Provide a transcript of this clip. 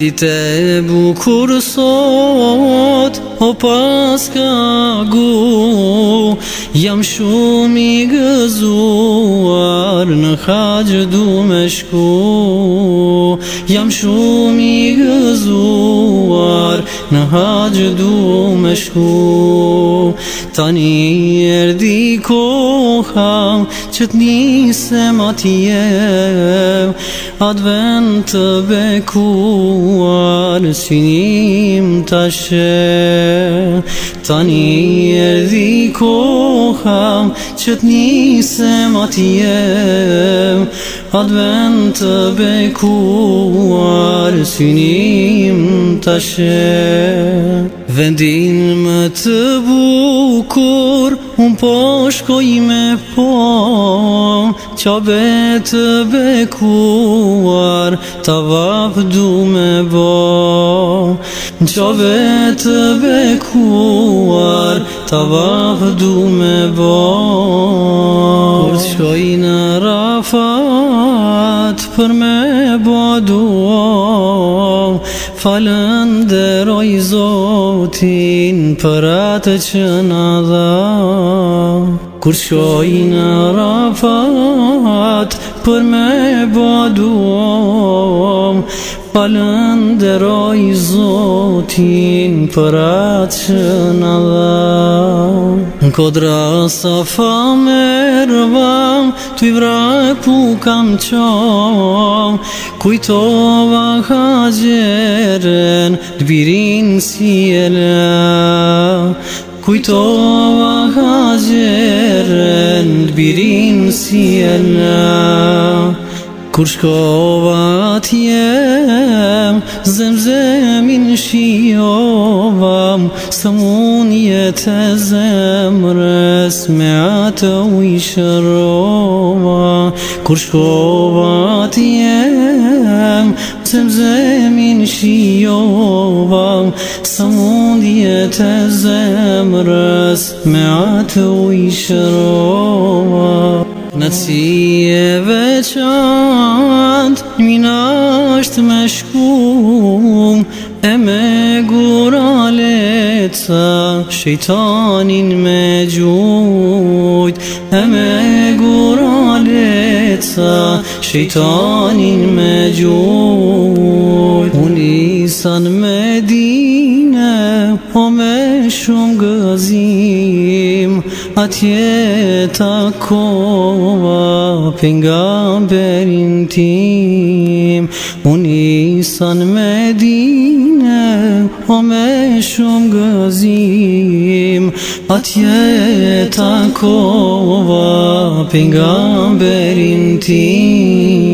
Dite bukur sot, o pas ka gu, jam shumë i gëzuar, në haqë du me shku. Jam Tani erdi koha, që t'nisem atje Advent të bekuar Synim t'a Tani e di koha Që t'nisem atje Atë vend të bekuar Synim të Vendin më të bukur Unë po shkoj me po Qabe të bekuar Ta vafdu me bo Qabe të bekuar Ta vafdu me bo dua Falën dëroj zotin për atë që në dha Kur shoj në rafat për me bo dua Falën dëroj zotin për atë që në dha Kodra safa mërva, të i vrapu kam qom, kujtova haqeren, birin si Kujtova haqeren, të birin si e la. کورشواتی ام زمزمین شیوام سمونیت زم امر سمعات و شروا کورشواتی ام زمزمین شیوام سمونیت زم امر سمعات و شروا Në e veçant, mina është me shkum, e me gura leca, shëjtanin me gjujt, e me gura leca, shëjtanin me gjujt. Unë isan me dine, po me shumë gëzim, atje takova Për nga berin tim Unë isan me dine O me shumë gëzim Atje takova Për nga berin tim